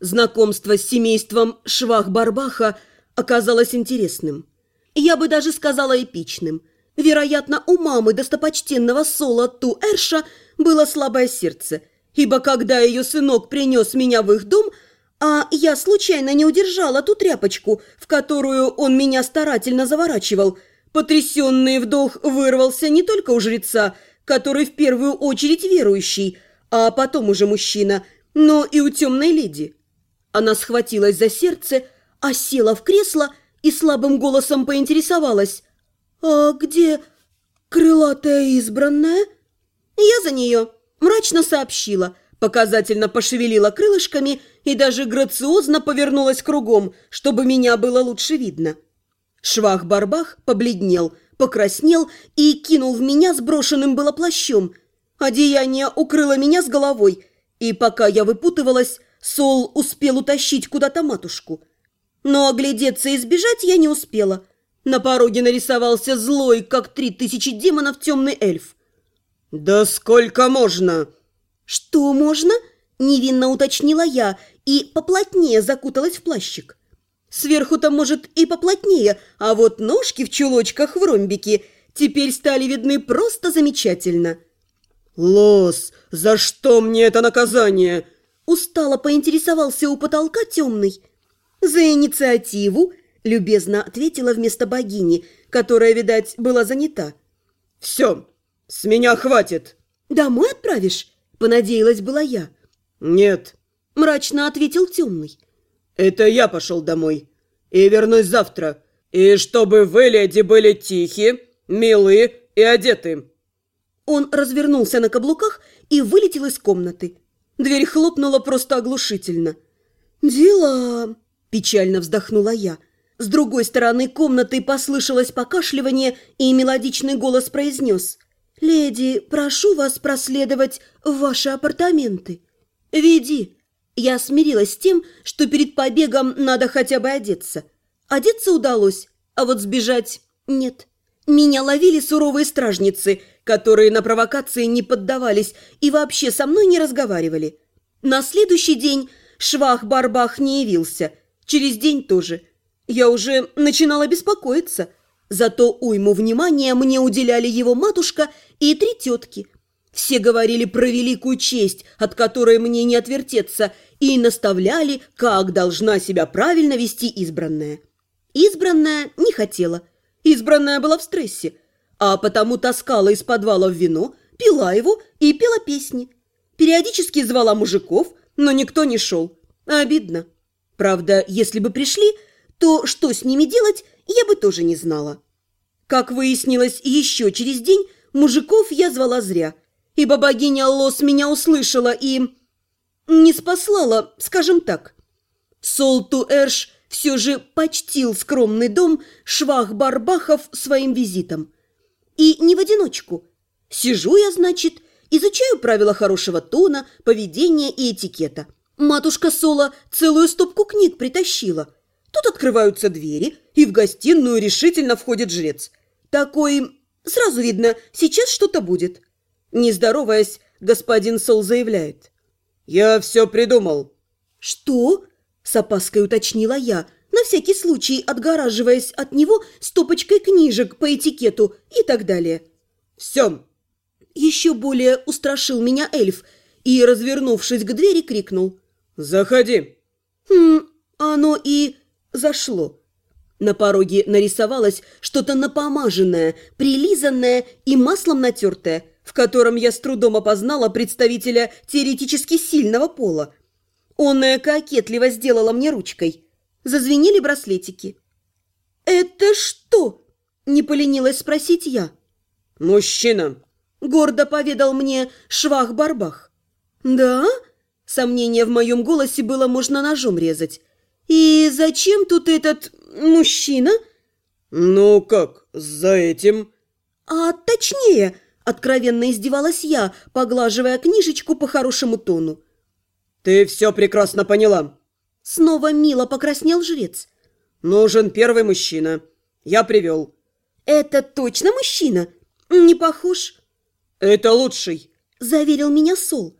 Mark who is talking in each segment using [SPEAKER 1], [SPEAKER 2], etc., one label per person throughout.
[SPEAKER 1] Знакомство с семейством Швах-Барбаха оказалось интересным. Я бы даже сказала эпичным. Вероятно, у мамы достопочтенного Сола Ту-Эрша было слабое сердце, ибо когда ее сынок принес меня в их дом, а я случайно не удержала ту тряпочку, в которую он меня старательно заворачивал, потрясенный вдох вырвался не только у жреца, который в первую очередь верующий, а потом уже мужчина, но и у темной леди. Она схватилась за сердце, а села в кресло и слабым голосом поинтересовалась. «А где крылатая избранная?» Я за нее мрачно сообщила, показательно пошевелила крылышками и даже грациозно повернулась кругом, чтобы меня было лучше видно. Швах-барбах побледнел, покраснел и кинул в меня сброшенным было плащом. Одеяние укрыло меня с головой, и пока я выпутывалась, Сол успел утащить куда-то матушку. Но оглядеться и сбежать я не успела. На пороге нарисовался злой, как три тысячи демонов, темный эльф.
[SPEAKER 2] «Да сколько можно?»
[SPEAKER 1] «Что можно?» – невинно уточнила я и поплотнее закуталась в плащик. Сверху-то, может, и поплотнее, а вот ножки в чулочках в ромбике теперь стали видны просто замечательно.
[SPEAKER 2] «Лос, за что мне это наказание?»
[SPEAKER 1] Устало поинтересовался у потолка темный. «За инициативу», — любезно ответила вместо богини, которая, видать, была занята.
[SPEAKER 2] «Все, с меня хватит».
[SPEAKER 1] «Домой отправишь?» — понадеялась была я.
[SPEAKER 2] «Нет», —
[SPEAKER 1] мрачно ответил темный.
[SPEAKER 2] «Это я пошел домой и вернусь завтра. И чтобы вы, леди, были тихие, милые и одеты».
[SPEAKER 1] Он развернулся на каблуках и вылетел из комнаты. Дверь хлопнула просто оглушительно. «Дела...» – печально вздохнула я. С другой стороны комнаты послышалось покашливание, и мелодичный голос произнес. «Леди, прошу вас проследовать в ваши апартаменты». «Веди». Я смирилась с тем, что перед побегом надо хотя бы одеться. Одеться удалось, а вот сбежать нет. Меня ловили суровые стражницы, которые на провокации не поддавались и вообще со мной не разговаривали. На следующий день Швах-Барбах не явился, через день тоже. Я уже начинала беспокоиться, зато уйму внимания мне уделяли его матушка и три тетки. Все говорили про великую честь, от которой мне не отвертеться, и наставляли, как должна себя правильно вести избранная. Избранная не хотела – Избранная была в стрессе, а потому таскала из подвала в вино, пила его и пела песни. Периодически звала мужиков, но никто не шел. Обидно. Правда, если бы пришли, то что с ними делать, я бы тоже не знала. Как выяснилось, еще через день мужиков я звала зря, ибо богиня Лос меня услышала и... не спаслала, скажем так. Солту Эрш все же почтил скромный дом Швах-Барбахов своим визитом. И не в одиночку. Сижу я, значит, изучаю правила хорошего тона, поведения и этикета. Матушка Сола целую стопку книг притащила. Тут открываются двери, и в гостиную решительно входит жрец. Такой... Сразу видно, сейчас что-то будет. Не здороваясь, господин Сол заявляет.
[SPEAKER 2] «Я все придумал».
[SPEAKER 1] «Что?» С опаской уточнила я, на всякий случай отгораживаясь от него стопочкой книжек по этикету и так далее.
[SPEAKER 2] «Все!»
[SPEAKER 1] Еще более устрашил меня эльф и, развернувшись к двери, крикнул.
[SPEAKER 2] «Заходи!»
[SPEAKER 1] Хм, оно и зашло. На пороге нарисовалось что-то напомаженное, прилизанное и маслом натертое, в котором я с трудом опознала представителя теоретически сильного пола – Онная кокетливо сделала мне ручкой. Зазвенели браслетики. «Это что?» – не поленилась спросить я.
[SPEAKER 2] «Мужчина», –
[SPEAKER 1] гордо поведал мне Швах-Барбах. «Да?» – сомнение в моем голосе было можно ножом резать. «И зачем тут этот мужчина?»
[SPEAKER 2] «Ну как, за этим?»
[SPEAKER 1] «А точнее», – откровенно издевалась я, поглаживая книжечку по хорошему тону.
[SPEAKER 2] «Ты все прекрасно поняла».
[SPEAKER 1] Снова мило покраснел жрец.
[SPEAKER 2] «Нужен первый мужчина. Я привел».
[SPEAKER 1] «Это точно мужчина? Не похож?»
[SPEAKER 2] «Это лучший», –
[SPEAKER 1] заверил меня Сол.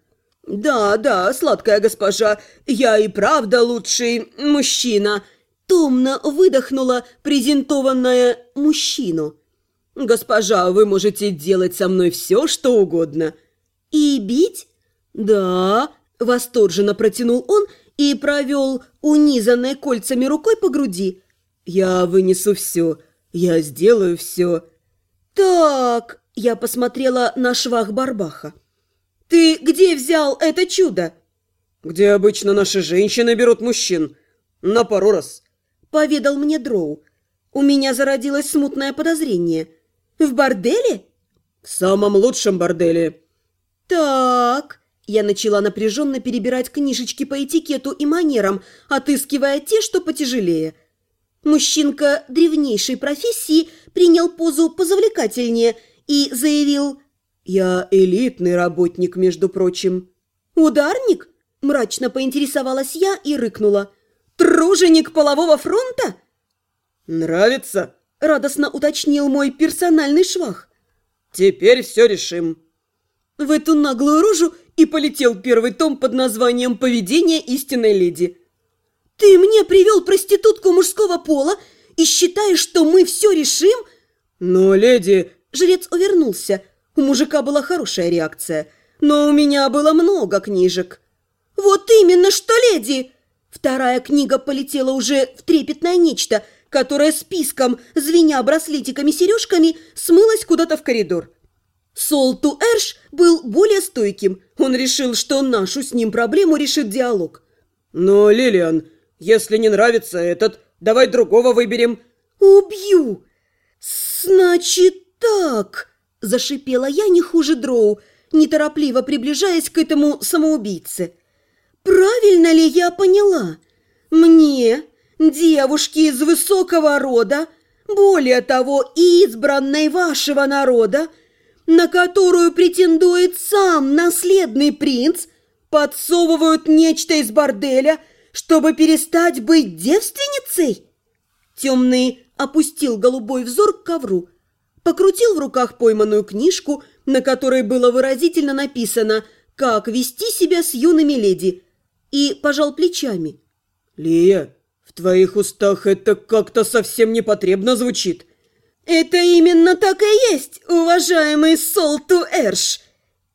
[SPEAKER 1] «Да, да, сладкая госпожа, я и правда лучший мужчина», томно выдохнула презентованная мужчину. «Госпожа, вы можете делать со мной все, что угодно». «И бить?» «Да», – восторженно протянул он и провел унизанной кольцами рукой по груди. «Я вынесу все, я сделаю все». «Так», – я посмотрела на швах Барбаха. «Ты где взял это чудо?»
[SPEAKER 2] «Где обычно наши женщины берут мужчин. На пару раз», –
[SPEAKER 1] поведал мне Дроу. У меня зародилось смутное подозрение. «В борделе?»
[SPEAKER 2] «В самом лучшем борделе».
[SPEAKER 1] «Так...» Я начала напряженно перебирать книжечки по этикету и манерам, отыскивая те, что потяжелее. Мужчинка древнейшей профессии принял позу позавлекательнее и заявил
[SPEAKER 2] «Я элитный работник, между прочим».
[SPEAKER 1] «Ударник?» – мрачно поинтересовалась я и рыкнула. «Труженик полового фронта?»
[SPEAKER 2] «Нравится?»
[SPEAKER 1] – радостно уточнил мой персональный швах.
[SPEAKER 2] «Теперь все решим».
[SPEAKER 1] В эту наглую рожу и полетел первый том под названием «Поведение истинной леди». «Ты мне привел проститутку мужского пола и считаешь, что мы все решим?»
[SPEAKER 2] «Но, леди...»
[SPEAKER 1] Жрец увернулся. У мужика была хорошая реакция. Но у меня было много книжек. «Вот именно что, леди!» Вторая книга полетела уже в трепетное нечто, которое списком, звеня браслетиками-сережками, смылась куда-то в коридор. Солту Эрш был более стойким. Он решил, что нашу с ним проблему решит диалог.
[SPEAKER 2] «Но, Лилиан, если не нравится этот, давай другого выберем».
[SPEAKER 1] «Убью!» «Значит так!» – зашипела я не хуже дроу, неторопливо приближаясь к этому самоубийце. «Правильно ли я поняла? Мне, девушке из высокого рода, более того, избранной вашего народа, на которую претендует сам наследный принц, подсовывают нечто из борделя, чтобы перестать быть девственницей? Темный опустил голубой взор к ковру, покрутил в руках пойманную книжку, на которой было выразительно написано «Как вести себя с юными леди», и пожал плечами.
[SPEAKER 2] «Лия, в твоих устах это как-то совсем непотребно звучит».
[SPEAKER 1] «Это именно так и есть, уважаемый Солту Эрш!»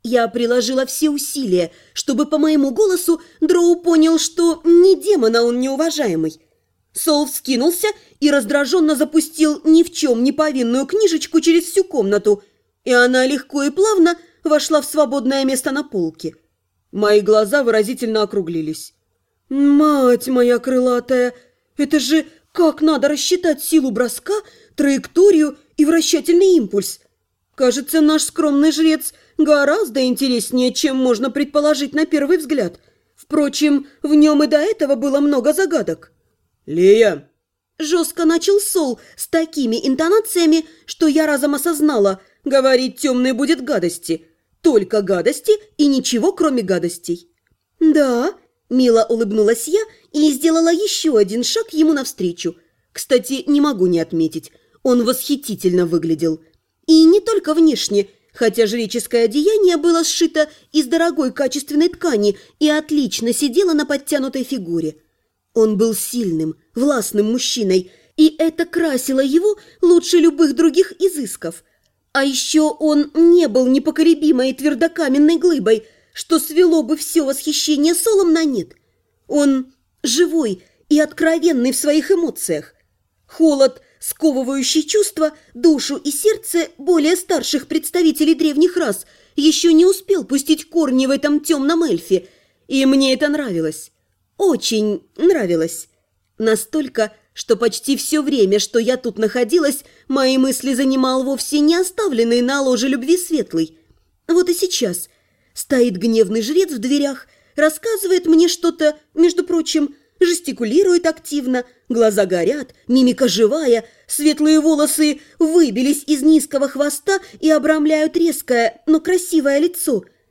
[SPEAKER 1] Я приложила все усилия, чтобы по моему голосу Дроу понял, что не демона он неуважаемый. Сол вскинулся и раздраженно запустил ни в чем не повинную книжечку через всю комнату, и она легко и плавно вошла в свободное место на полке. Мои глаза выразительно округлились. «Мать моя крылатая, это же как надо рассчитать силу броска, траекторию и вращательный импульс? Кажется, наш скромный жрец гораздо интереснее, чем можно предположить на первый взгляд. Впрочем, в нем и до этого было много загадок».
[SPEAKER 2] «Лия!»
[SPEAKER 1] Жестко начал Сол с такими интонациями, что я разом осознала, говорить темной будет гадости. Только гадости и ничего, кроме гадостей. «Да», – мило улыбнулась я и сделала еще один шаг ему навстречу. Кстати, не могу не отметить, он восхитительно выглядел. И не только внешне, хотя жреческое одеяние было сшито из дорогой качественной ткани и отлично сидело на подтянутой фигуре. Он был сильным, властным мужчиной, и это красило его лучше любых других изысков. А еще он не был непоколебимой твердокаменной глыбой, что свело бы все восхищение Солом на нет. Он живой и откровенный в своих эмоциях. Холод, сковывающий чувства, душу и сердце более старших представителей древних рас, еще не успел пустить корни в этом темном эльфе, и мне это нравилось. Очень нравилось. Настолько, что почти все время, что я тут находилась, мои мысли занимал вовсе не оставленный на ложе любви светлый. Вот и сейчас стоит гневный жрец в дверях, рассказывает мне что-то, между прочим, жестикулирует активно, глаза горят, мимика живая, светлые волосы выбились из низкого хвоста и обрамляют резкое, но красивое лицо –